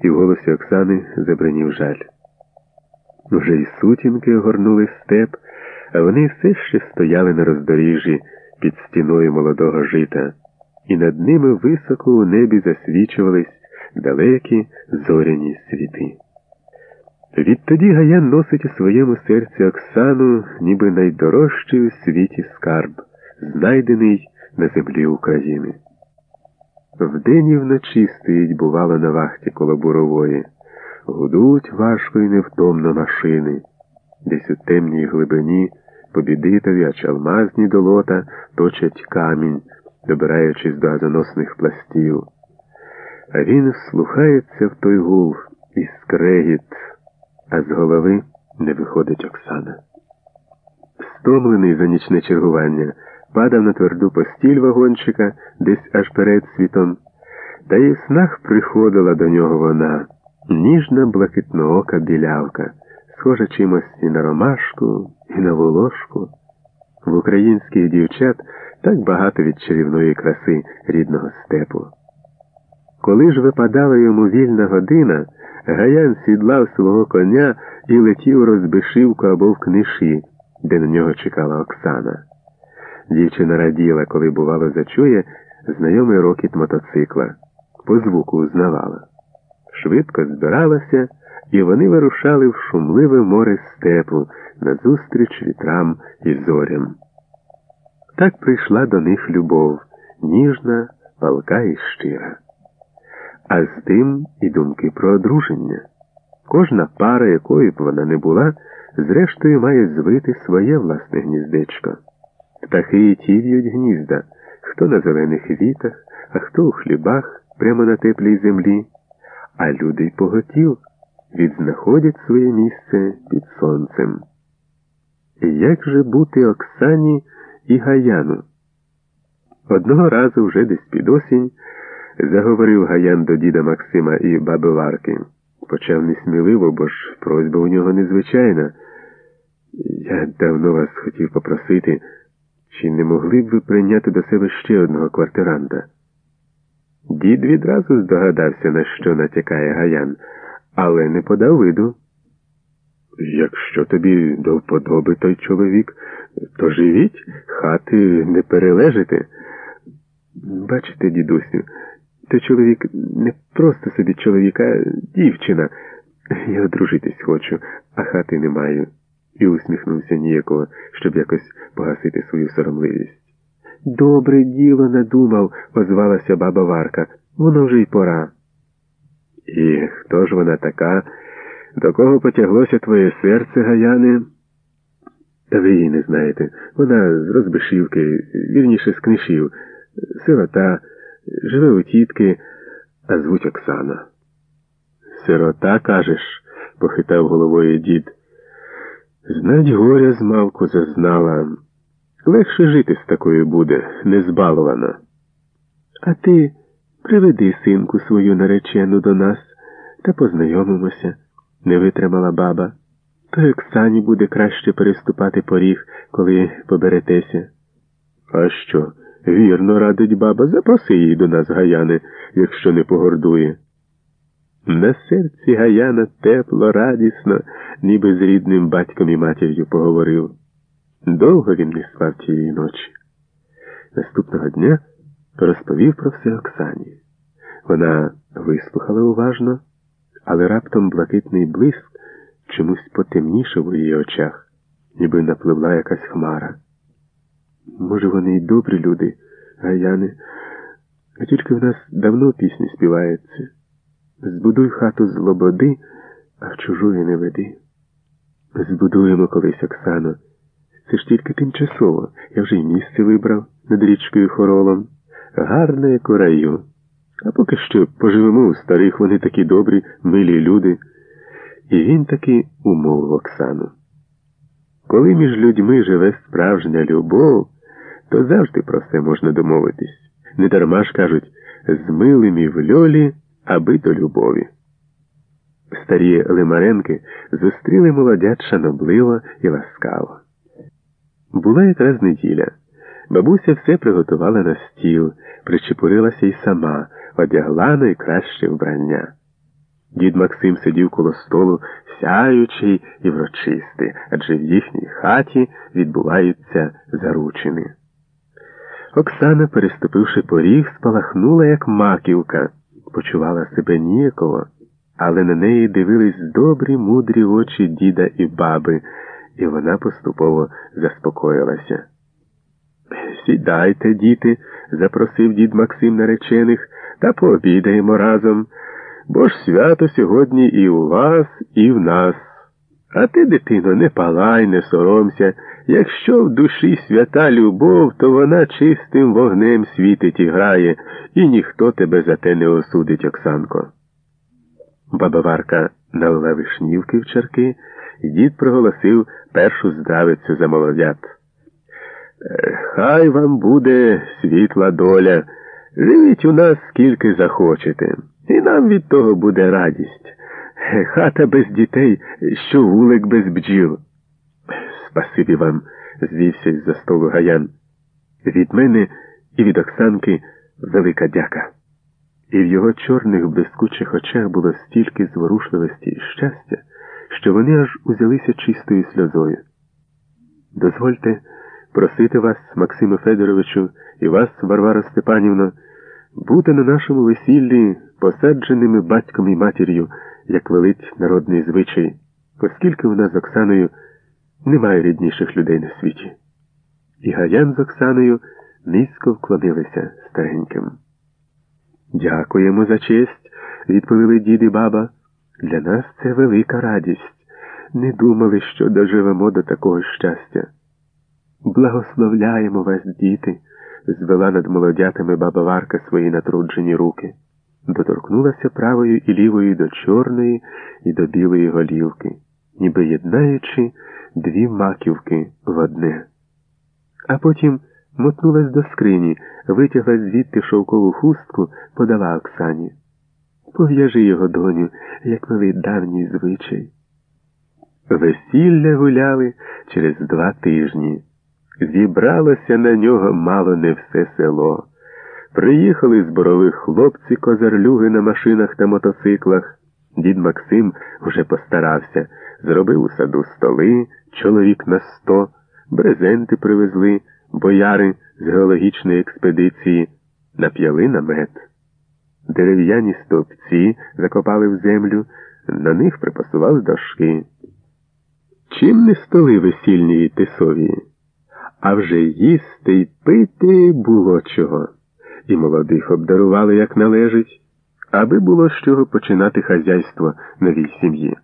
і в голосі Оксани забринів жаль. Вже й сутінки огорнули степ, а вони все ще стояли на роздоріжжі під стіною молодого жита, і над ними високо у небі засвічувались далекі зоряні світи. Відтоді Гаян носить у своєму серці Оксану, ніби найдорожчий у світі скарб, знайдений на землі України. Вдень і вночі стоїть, бувало, на вахті коло бурової, гудуть важко і невтомно машини, десь у темній глибині побідитові, а чалмазні долота точать камінь, добираючись до газоносних пластів. А він вслухається в той гул і скрегіт, а з голови не виходить Оксана. Стомлений за нічне чергування, падав на тверду постіль вагончика десь аж перед світом, та й в снах приходила до нього вона, ніжна блакитноока білявка, схожа чимось і на ромашку, і на волошку. В українських дівчат так багато від чарівної краси рідного степу. Коли ж випадала йому вільна година, Гаян сідлав свого коня і летів розбишивку або в книші, де на нього чекала Оксана. Дівчина раділа, коли, бувало, зачує знайомий рокіт мотоцикла, по звуку узнавала. Швидко збиралася, і вони вирушали в шумливе море степу назустріч вітрам і зорям. Так прийшла до них любов, ніжна, палка і щира а з тим і думки про одруження. Кожна пара, якою б вона не була, зрештою має звити своє власне гніздечко. Птахи ті в'ють гнізда, хто на зелених вітах, а хто у хлібах, прямо на теплій землі, а люди й поготів відзнаходять своє місце під сонцем. Як же бути Оксані і Гаяну? Одного разу вже десь під осінь заговорив Гаян до діда Максима і баби Варки. Почав несміливо, бо ж просьба у нього незвичайна. Я давно вас хотів попросити, чи не могли б ви прийняти до себе ще одного квартиранта? Дід відразу здогадався, на що натякає Гаян, але не подав виду. Якщо тобі до вподоби той чоловік, то живіть, хати не перележите. Бачите, дідусю, той чоловік не просто собі чоловік, а дівчина. Я одружитись хочу, а хати не маю. І усміхнувся ніякого, щоб якось погасити свою соромливість. Добре діло надумав, озвалася баба Варка. Воно вже й пора. І хто ж вона така? До кого потяглося твоє серце, Гаяне? Та ви її не знаєте. Вона з розбишівки, вірніше з книжів, сирота. Живе у тітки, а звуть Оксана. Сирота, кажеш, похитав головою дід. Знать горя з малку зазнала. Легше жити з такою буде, незбалована. А ти приведи синку свою наречену до нас та познайомимося, не витримала баба. То Оксані буде краще переступати поріг, коли поберетеся. А що? Вірно, радить баба, запроси її до нас, Гаяни, якщо не погордує. На серці Гаяна тепло, радісно, ніби з рідним батьком і матір'ю поговорив. Довго він не спав тієї ночі. Наступного дня розповів про все Оксані. Вона вислухала уважно, але раптом блакитний блиск чомусь потемнішав у її очах, ніби напливла якась хмара. Може, вони й добрі люди, гаяни, а тільки в нас давно пісні співаються. Збудуй хату з лободи, а в чужої не веди. Збудуємо колись, Оксано. Це ж тільки тимчасово. Я вже й місце вибрав над річкою хоролом. Гарне, як у раю. А поки що поживемо у старих, вони такі добрі, милі люди. І він таки умовив Оксану. Коли між людьми живе справжня любов то завжди про все можна домовитись. Не дарма ж кажуть, з милими в льолі, аби до любові. Старі Лимаренки зустріли молодят шанобливо і ласкаво. Була якраз неділя. Бабуся все приготувала на стіл, причепурилася й сама, одягла найкраще вбрання. Дід Максим сидів коло столу, сяючий і врочистий, адже в їхній хаті відбуваються заручини. Оксана, переступивши поріг, спалахнула, як маківка, почувала себе ніяково, але на неї дивились добрі, мудрі очі діда і баби, і вона поступово заспокоїлася. Сідайте, діти, запросив дід Максим наречених, та пообідаємо разом, бо ж свято сьогодні і у вас, і в нас. А ти, дитино, не палай, не соромся. Якщо в душі свята любов, то вона чистим вогнем світить і грає, і ніхто тебе за те не осудить, Оксанко. Баба Варка налила вишнівки в чарки, і дід проголосив першу здравицю за молодят. «Е, хай вам буде світла доля, живіть у нас скільки захочете, і нам від того буде радість. Е, хата без дітей, що вулик без бджіл. Спасибі вам, звівся із за столу гаян. Від мене і від Оксанки велика дяка. І в його чорних блискучих очах було стільки зворушливості і щастя, що вони аж узялися чистою сльозою. Дозвольте просити вас, Максиме Федоровичу, і вас, Варвара Степанівна, бути на нашому весіллі посадженими батьком і матір'ю, як велить народний звичай, оскільки нас з Оксаною немає рідніших людей на світі. І Гаян з Оксаною низько вклонилися стареньким. Дякуємо за честь, відповіли дід і баба. Для нас це велика радість. Не думали, що доживемо до такого щастя. Благословляємо вас, діти, звела над молодятами баба Варка свої натруджені руки, доторкнулася правою і лівою до чорної і до білої голівки, ніби єднаючи дві маківки в одне. А потім мотнулась до скрині, витягла звідти шовкову хустку, подала Оксані. Пов'яжи його, доню, як новий давній звичай. Весілля гуляли через два тижні. Зібралося на нього мало не все село. Приїхали з борових хлопці козарлюги на машинах та мотоциклах. Дід Максим вже постарався, зробив у саду столи, чоловік на сто, брезенти привезли, бояри з геологічної експедиції, нап'яли намет. Дерев'яні стовпці закопали в землю, на них припасували дошки. Чим не столи весільні й тисові? А вже їсти й пити було чого, і молодих обдарували, як належить, аби було з чого починати хазяйство новій сім'ї.